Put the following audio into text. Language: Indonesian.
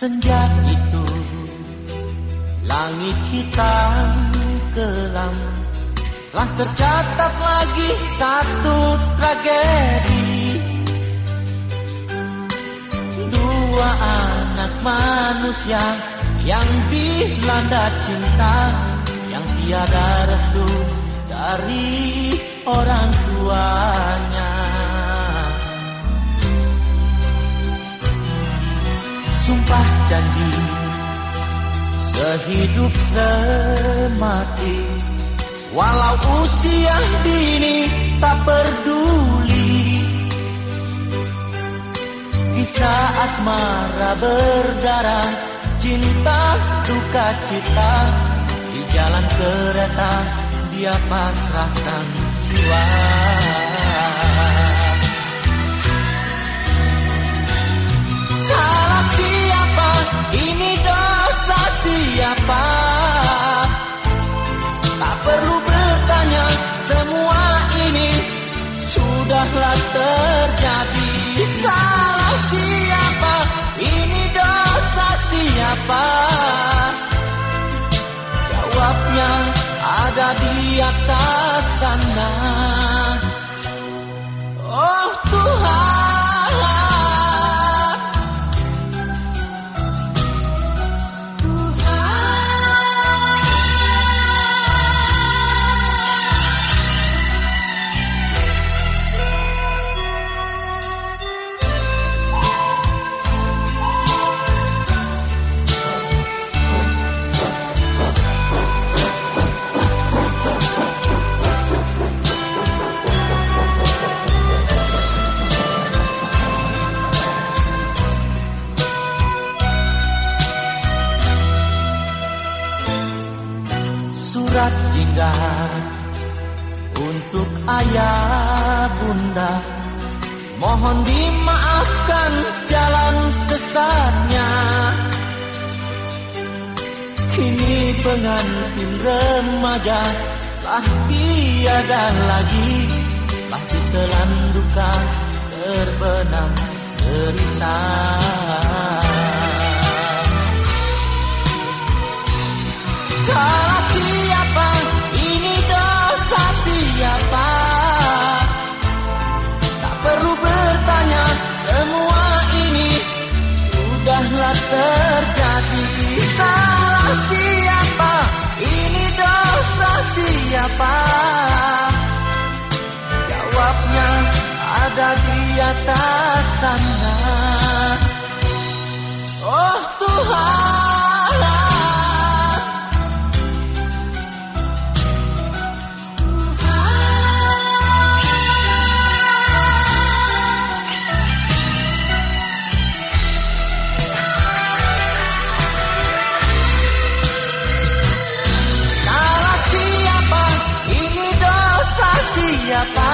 Sejak itu. Langit hitam kelam. Telah tercatat lagi satu tragedi. Dua anak manusia yang dilanda cinta Yang tiada restu dari orang tuanya. Sumpah janji Sehidup semati. Walau usia dini tak peduli Kisah asmara berdarah Cinta duka cita. Di jalan kereta dia pasrahkan jiwa 刹那。Jingga untuk ayah bunda mohon dimaafkan jalan sesatnya. Kini pengantin remaja telah tiada lagi telah ditelan duka terbenam derita terjadi. Salah siapa? Ini dosa siapa? Siapa?